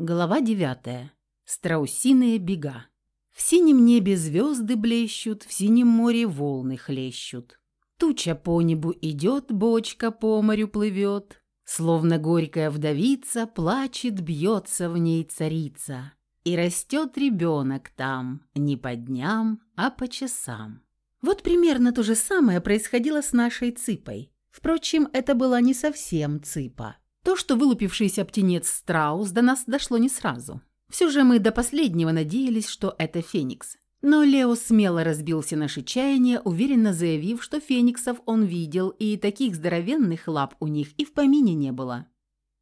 Глава 9. Страусиные бега. В синем небе звезды блещут, в синем море волны хлещут. Туча по небу идет, бочка по морю плывет. Словно горькая вдовица, плачет, бьется в ней царица. И растет ребенок там, не по дням, а по часам. Вот примерно то же самое происходило с нашей цыпой. Впрочем, это была не совсем цыпа. То, что вылупившийся птенец страус до нас дошло не сразу. Все же мы до последнего надеялись, что это феникс. Но Лео смело разбил все наши чаяния, уверенно заявив, что фениксов он видел, и таких здоровенных лап у них и в помине не было.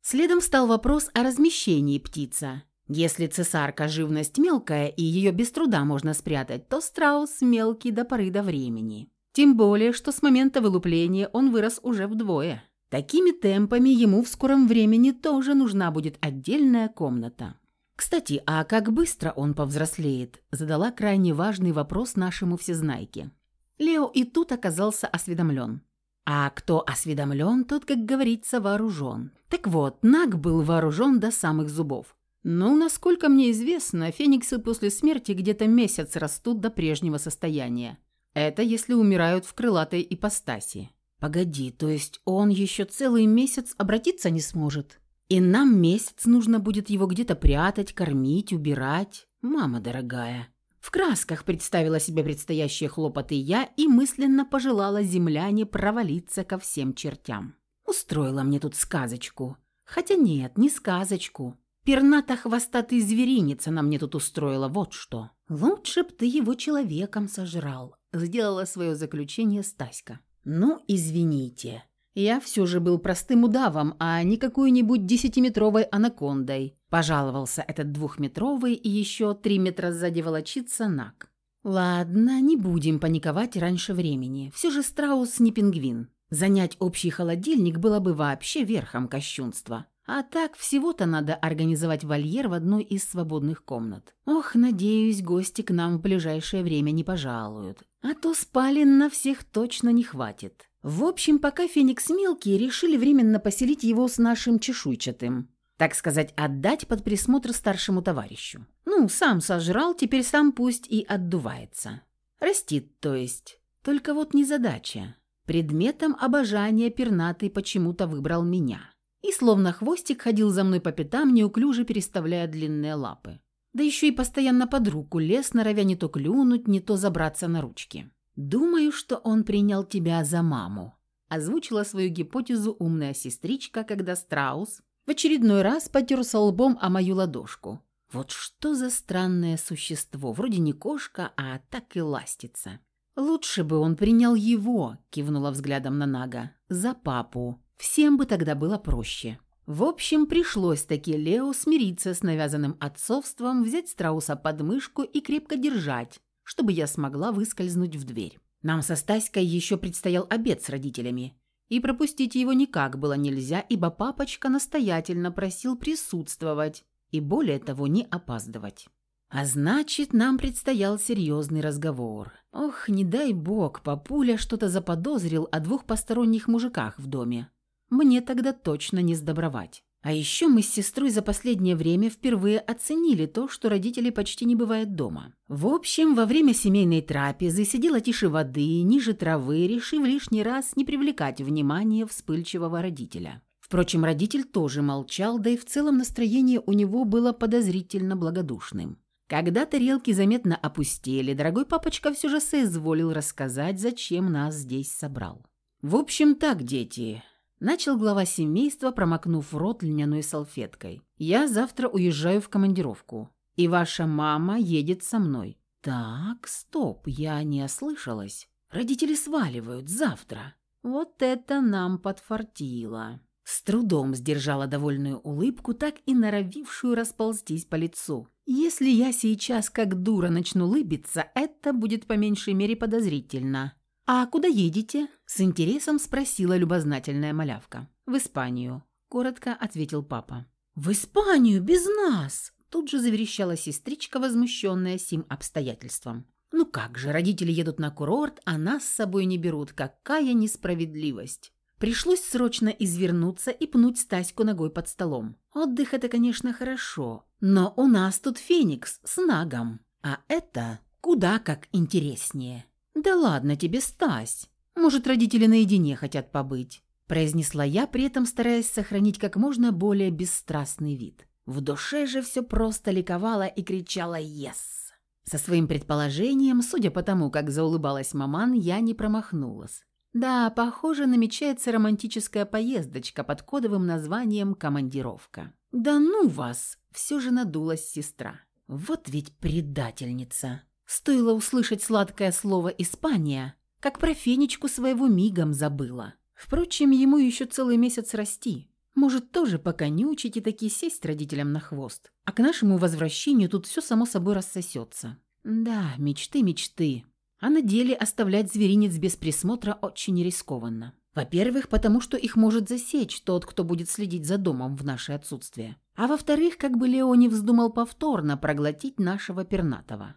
Следом встал вопрос о размещении птица. Если цесарка – живность мелкая, и ее без труда можно спрятать, то страус мелкий до поры до времени. Тем более, что с момента вылупления он вырос уже вдвое. Такими темпами ему в скором времени тоже нужна будет отдельная комната. «Кстати, а как быстро он повзрослеет?» – задала крайне важный вопрос нашему всезнайке. Лео и тут оказался осведомлен. А кто осведомлен, тот, как говорится, вооружен. Так вот, Наг был вооружен до самых зубов. Ну, насколько мне известно, фениксы после смерти где-то месяц растут до прежнего состояния. Это если умирают в крылатой ипостаси. «Погоди, то есть он еще целый месяц обратиться не сможет? И нам месяц нужно будет его где-то прятать, кормить, убирать? Мама дорогая!» В красках представила себе предстоящие хлопоты я и мысленно пожелала земляне провалиться ко всем чертям. Устроила мне тут сказочку. Хотя нет, не сказочку. Перната-хвостатый зверинец она мне тут устроила, вот что. Лучше б ты его человеком сожрал, сделала свое заключение Стаська. «Ну, извините. Я все же был простым удавом, а не какой-нибудь десятиметровой анакондой», пожаловался этот двухметровый и еще три метра сзади волочится Нак. «Ладно, не будем паниковать раньше времени. Все же страус не пингвин. Занять общий холодильник было бы вообще верхом кощунства. А так всего-то надо организовать вольер в одной из свободных комнат. Ох, надеюсь, гости к нам в ближайшее время не пожалуют. А то спален на всех точно не хватит. В общем, пока Феникс мелкий, решили временно поселить его с нашим чешуйчатым. Так сказать, отдать под присмотр старшему товарищу. Ну, сам сожрал, теперь сам пусть и отдувается. Растит, то есть. Только вот незадача. Предметом обожания пернатый почему-то выбрал меня и словно хвостик ходил за мной по пятам, неуклюже переставляя длинные лапы. Да еще и постоянно под руку лез, норовя не то клюнуть, не то забраться на ручки. «Думаю, что он принял тебя за маму», – озвучила свою гипотезу умная сестричка, когда страус в очередной раз потерся лбом о мою ладошку. Вот что за странное существо, вроде не кошка, а так и ластится. «Лучше бы он принял его», – кивнула взглядом на Нага, – «за папу». Всем бы тогда было проще. В общем, пришлось таки Лео смириться с навязанным отцовством, взять страуса под мышку и крепко держать, чтобы я смогла выскользнуть в дверь. Нам со Стаськой еще предстоял обед с родителями, и пропустить его никак было нельзя, ибо папочка настоятельно просил присутствовать и, более того, не опаздывать. А значит, нам предстоял серьезный разговор. Ох, не дай бог, папуля что-то заподозрил о двух посторонних мужиках в доме мне тогда точно не сдобровать. А еще мы с сестрой за последнее время впервые оценили то, что родителей почти не бывает дома. В общем, во время семейной трапезы сидела тише воды, ниже травы, решив лишний раз не привлекать внимание вспыльчивого родителя. Впрочем, родитель тоже молчал, да и в целом настроение у него было подозрительно благодушным. Когда тарелки заметно опустели, дорогой папочка все же соизволил рассказать, зачем нас здесь собрал. «В общем так, дети, Начал глава семейства, промокнув рот льняной салфеткой. «Я завтра уезжаю в командировку, и ваша мама едет со мной». «Так, стоп, я не ослышалась. Родители сваливают завтра». «Вот это нам подфартило». С трудом сдержала довольную улыбку, так и норовившую расползтись по лицу. «Если я сейчас как дура начну лыбиться, это будет по меньшей мере подозрительно. «А куда едете?» – с интересом спросила любознательная малявка. «В Испанию», – коротко ответил папа. «В Испанию без нас!» – тут же заверещала сестричка, возмущенная сим обстоятельством. «Ну как же, родители едут на курорт, а нас с собой не берут. Какая несправедливость!» Пришлось срочно извернуться и пнуть Стаську ногой под столом. Отдых – это, конечно, хорошо, но у нас тут Феникс с Нагом, а это куда как интереснее. «Да ладно тебе, Стась. Может, родители наедине хотят побыть», – произнесла я, при этом стараясь сохранить как можно более бесстрастный вид. В душе же все просто ликовало и кричало «Ес!». Со своим предположением, судя по тому, как заулыбалась маман, я не промахнулась. Да, похоже, намечается романтическая поездочка под кодовым названием «Командировка». «Да ну вас!» – все же надулась сестра. «Вот ведь предательница!» Стоило услышать сладкое слово «Испания», как про фенечку своего мигом забыла. Впрочем, ему еще целый месяц расти. Может, тоже поконючить и таки сесть родителям на хвост. А к нашему возвращению тут все само собой рассосется. Да, мечты, мечты. А на деле оставлять зверинец без присмотра очень рискованно. Во-первых, потому что их может засечь тот, кто будет следить за домом в наше отсутствие. А во-вторых, как бы Лео не вздумал повторно проглотить нашего пернатого.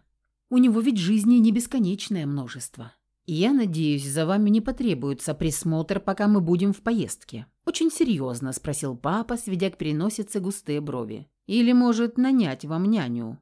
У него ведь жизни не бесконечное множество. я надеюсь, за вами не потребуется присмотр, пока мы будем в поездке. Очень серьезно спросил папа, сведя к переносице густые брови. Или, может, нанять вам няню?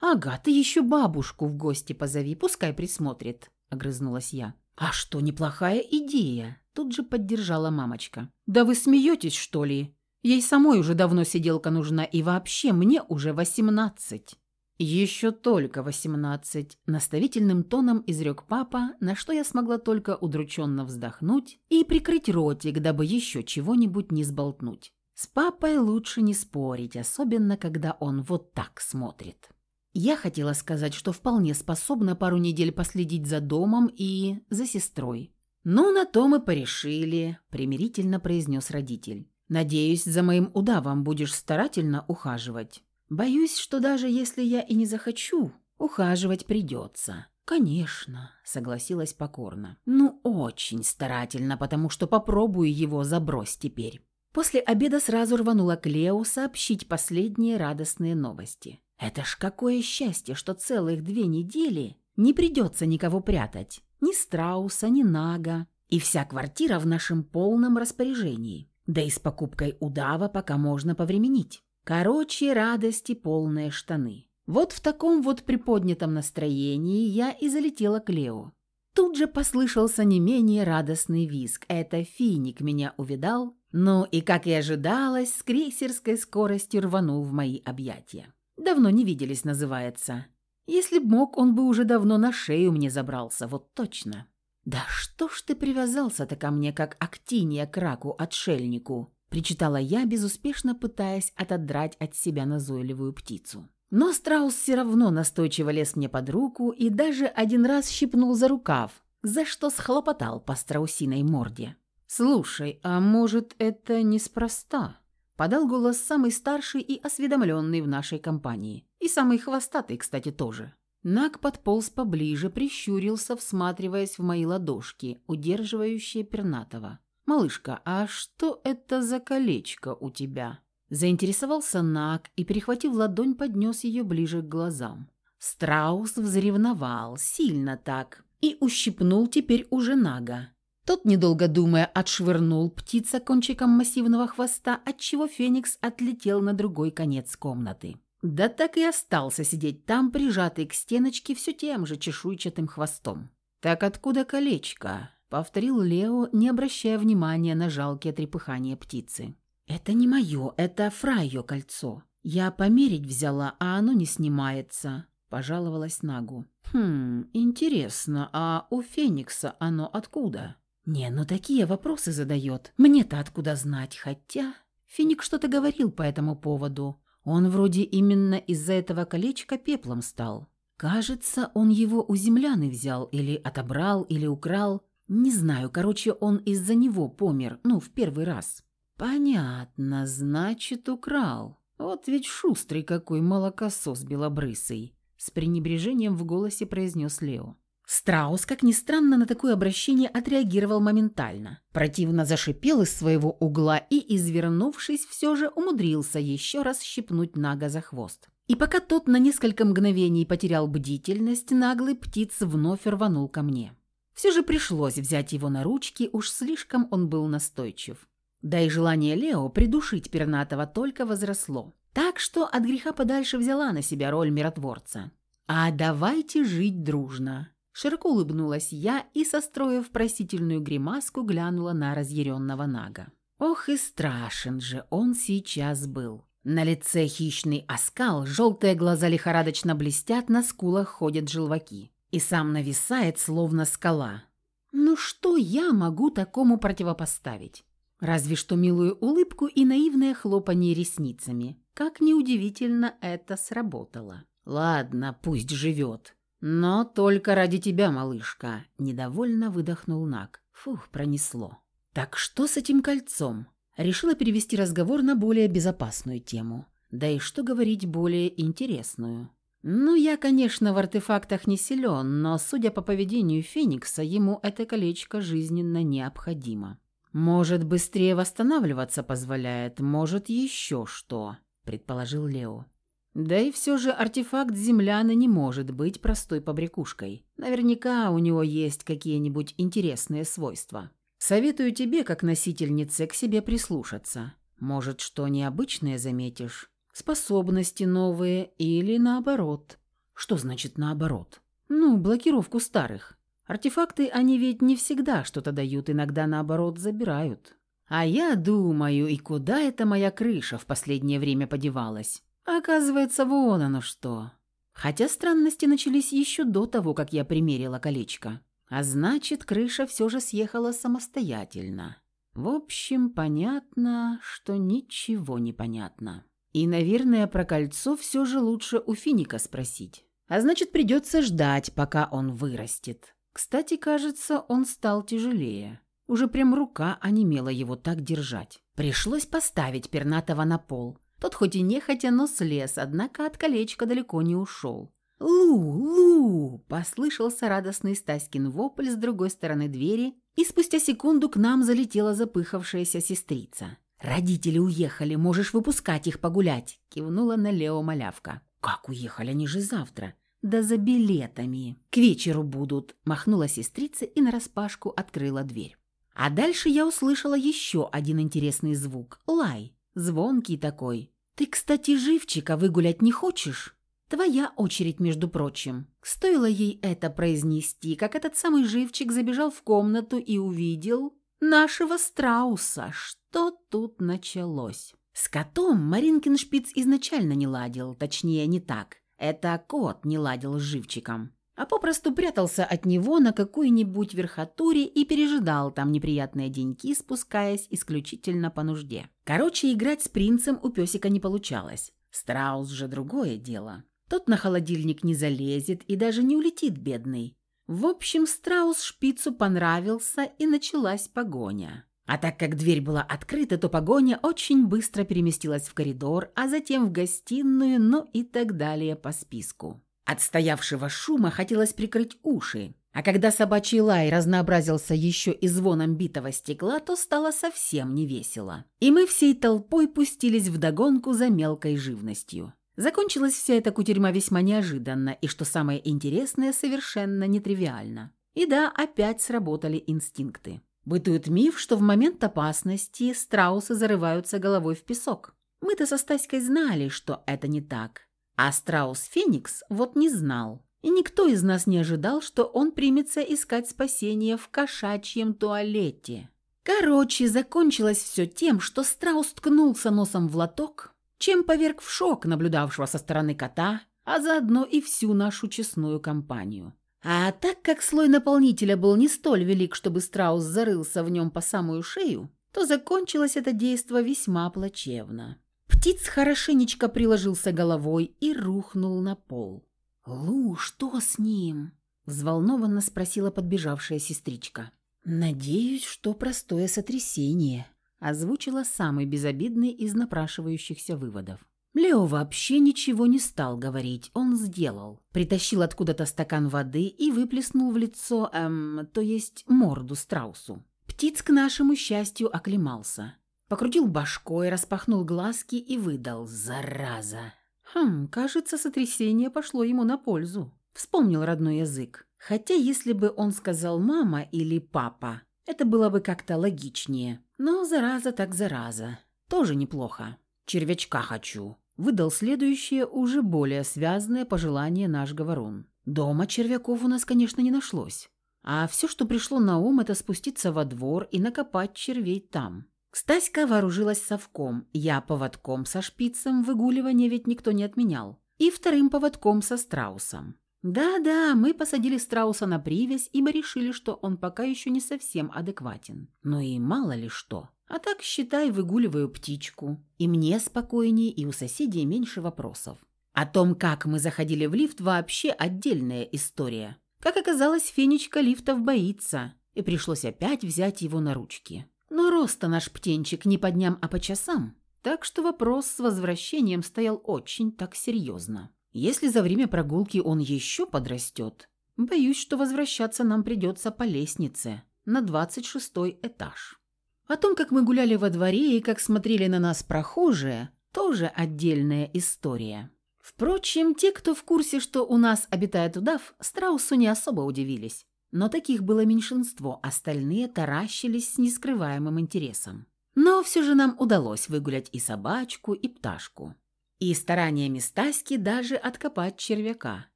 «Ага, ты еще бабушку в гости позови, пускай присмотрит», — огрызнулась я. «А что, неплохая идея?» — тут же поддержала мамочка. «Да вы смеетесь, что ли? Ей самой уже давно сиделка нужна, и вообще мне уже восемнадцать». «Еще только восемнадцать», — наставительным тоном изрек папа, на что я смогла только удрученно вздохнуть и прикрыть ротик, дабы еще чего-нибудь не сболтнуть. С папой лучше не спорить, особенно когда он вот так смотрит. Я хотела сказать, что вполне способна пару недель последить за домом и за сестрой. «Ну, на то мы порешили», — примирительно произнес родитель. «Надеюсь, за моим удавом будешь старательно ухаживать». Боюсь, что даже если я и не захочу, ухаживать придется. «Конечно», — согласилась покорно. «Ну, очень старательно, потому что попробую его забрось теперь». После обеда сразу рванула к Лео сообщить последние радостные новости. «Это ж какое счастье, что целых две недели не придется никого прятать. Ни страуса, ни нага. И вся квартира в нашем полном распоряжении. Да и с покупкой удава пока можно повременить. Короче, радости полные штаны. Вот в таком вот приподнятом настроении я и залетела к Лео. Тут же послышался не менее радостный визг. Это финик меня увидал, ну и, как и ожидалось, с крейсерской скоростью рванул в мои объятия. «Давно не виделись» называется. Если б мог, он бы уже давно на шею мне забрался, вот точно. «Да что ж ты привязался-то ко мне, как актиния к раку-отшельнику?» Причитала я, безуспешно пытаясь отодрать от себя назойливую птицу. Но страус все равно настойчиво лез мне под руку и даже один раз щипнул за рукав, за что схлопотал по страусиной морде. «Слушай, а может, это неспроста?» Подал голос самый старший и осведомленный в нашей компании. И самый хвостатый, кстати, тоже. Наг подполз поближе, прищурился, всматриваясь в мои ладошки, удерживающие пернатого. «Малышка, а что это за колечко у тебя?» Заинтересовался Нак и, перехватив ладонь, поднес ее ближе к глазам. Страус взревновал, сильно так, и ущипнул теперь уже Нага. Тот, недолго думая, отшвырнул птица кончиком массивного хвоста, отчего Феникс отлетел на другой конец комнаты. Да так и остался сидеть там, прижатый к стеночке все тем же чешуйчатым хвостом. «Так откуда колечко?» — повторил Лео, не обращая внимания на жалкие трепыхания птицы. «Это не мое, это Фрайо кольцо. Я померить взяла, а оно не снимается», — пожаловалась Нагу. «Хм, интересно, а у Феникса оно откуда?» «Не, ну такие вопросы задает. Мне-то откуда знать, хотя...» Феник что-то говорил по этому поводу. Он вроде именно из-за этого колечка пеплом стал. Кажется, он его у земляны взял, или отобрал, или украл. Не знаю, короче, он из-за него помер, ну, в первый раз. Понятно, значит, украл. Вот ведь шустрый какой молокосос белобрысый. С пренебрежением в голосе произнес Лео. Страус, как ни странно, на такое обращение отреагировал моментально. Противно зашипел из своего угла и, извернувшись, все же умудрился еще раз щипнуть Нага за хвост. И пока тот на несколько мгновений потерял бдительность, наглый птиц вновь рванул ко мне. Все же пришлось взять его на ручки, уж слишком он был настойчив. Да и желание Лео придушить пернатого только возросло. Так что от греха подальше взяла на себя роль миротворца. «А давайте жить дружно!» Широко улыбнулась я и, состроив просительную гримаску, глянула на разъяренного Нага. Ох и страшен же он сейчас был. На лице хищный оскал, желтые глаза лихорадочно блестят, на скулах ходят желваки. И сам нависает, словно скала. Ну что я могу такому противопоставить? Разве что милую улыбку и наивное хлопанье ресницами. Как неудивительно это сработало. Ладно, пусть живет. Но только ради тебя, малышка. Недовольно выдохнул Нак. Фух, пронесло. Так что с этим кольцом? Решила перевести разговор на более безопасную тему. Да и что говорить более интересную. Ну, я, конечно, в артефактах не силен, но, судя по поведению Феникса, ему это колечко жизненно необходимо. Может, быстрее восстанавливаться позволяет, может, еще что, предположил Лео. Да и все же артефакт земляны не может быть простой побрякушкой. Наверняка у него есть какие-нибудь интересные свойства. Советую тебе, как носительнице, к себе прислушаться. Может, что необычное заметишь? Способности новые или наоборот? Что значит наоборот? Ну, блокировку старых. Артефакты, они ведь не всегда что-то дают, иногда наоборот забирают. А я думаю, и куда эта моя крыша в последнее время подевалась? Оказывается, вон оно что. Хотя странности начались еще до того, как я примерила колечко. А значит, крыша все же съехала самостоятельно. В общем, понятно, что ничего не понятно. И, наверное, про кольцо все же лучше у Финика спросить. А значит, придется ждать, пока он вырастет. Кстати, кажется, он стал тяжелее. Уже прям рука онемела его так держать. Пришлось поставить пернатого на пол. Тот хоть и нехотя, но слез, однако от колечка далеко не ушел. «Лу! Лу!» – послышался радостный Стаськин вопль с другой стороны двери, и спустя секунду к нам залетела запыхавшаяся сестрица. «Родители уехали, можешь выпускать их погулять», – кивнула на Лео малявка. «Как уехали? Они же завтра». «Да за билетами. К вечеру будут», – махнула сестрица и нараспашку открыла дверь. А дальше я услышала еще один интересный звук – лай, звонкий такой. «Ты, кстати, живчика выгулять не хочешь?» «Твоя очередь, между прочим». Стоило ей это произнести, как этот самый живчик забежал в комнату и увидел нашего страуса. Что тут началось? С котом Маринкин шпиц изначально не ладил, точнее, не так. Это кот не ладил с живчиком, а попросту прятался от него на какой-нибудь верхотуре и пережидал там неприятные деньки, спускаясь исключительно по нужде. Короче, играть с принцем у песика не получалось. Страус же другое дело. Тот на холодильник не залезет и даже не улетит, бедный. В общем, страус шпицу понравился, и началась погоня. А так как дверь была открыта, то погоня очень быстро переместилась в коридор, а затем в гостиную, ну и так далее по списку. От стоявшего шума хотелось прикрыть уши, а когда собачий лай разнообразился еще и звоном битого стекла, то стало совсем невесело. И мы всей толпой пустились в догонку за мелкой живностью. Закончилась вся эта кутерьма весьма неожиданно, и, что самое интересное, совершенно нетривиально. И да, опять сработали инстинкты. Бытует миф, что в момент опасности страусы зарываются головой в песок. Мы-то со Стаськой знали, что это не так. А страус Феникс вот не знал. И никто из нас не ожидал, что он примется искать спасение в кошачьем туалете. Короче, закончилось все тем, что страус ткнулся носом в лоток, чем поверг в шок наблюдавшего со стороны кота, а заодно и всю нашу честную компанию. А так как слой наполнителя был не столь велик, чтобы страус зарылся в нем по самую шею, то закончилось это действо весьма плачевно. Птиц хорошенечко приложился головой и рухнул на пол. «Лу, что с ним?» – взволнованно спросила подбежавшая сестричка. «Надеюсь, что простое сотрясение», – озвучила самый безобидный из напрашивающихся выводов. Лео вообще ничего не стал говорить, он сделал. Притащил откуда-то стакан воды и выплеснул в лицо, эм, то есть морду страусу. Птиц, к нашему счастью, оклемался. Покрутил башкой, распахнул глазки и выдал «Зараза!». Хм, кажется, сотрясение пошло ему на пользу. Вспомнил родной язык. Хотя если бы он сказал «мама» или «папа», это было бы как-то логичнее. Но зараза так зараза. Тоже неплохо. «Червячка хочу», — выдал следующее, уже более связанное пожелание наш говорун. Дома червяков у нас, конечно, не нашлось. А все, что пришло на ум, это спуститься во двор и накопать червей там. Стаська вооружилась совком, я поводком со шпицем, выгуливание ведь никто не отменял, и вторым поводком со страусом. Да-да, мы посадили страуса на привязь, ибо решили, что он пока еще не совсем адекватен. Но и мало ли что. А так, считай, выгуливаю птичку. И мне спокойнее, и у соседей меньше вопросов. О том, как мы заходили в лифт, вообще отдельная история. Как оказалось, Фенечка лифтов боится, и пришлось опять взять его на ручки. Но роста наш птенчик не по дням, а по часам, так что вопрос с возвращением стоял очень так серьезно. Если за время прогулки он еще подрастет, боюсь, что возвращаться нам придется по лестнице на 26 этаж. О том, как мы гуляли во дворе и как смотрели на нас прохожие, тоже отдельная история. Впрочем, те, кто в курсе, что у нас обитает удав, страусу не особо удивились. Но таких было меньшинство, остальные таращились с нескрываемым интересом. Но все же нам удалось выгулять и собачку, и пташку. И стараниями Стаськи даже откопать червяка.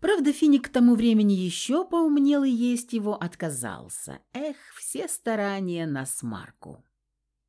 Правда, Финик к тому времени еще поумнел и есть его отказался. Эх, все старания на смарку.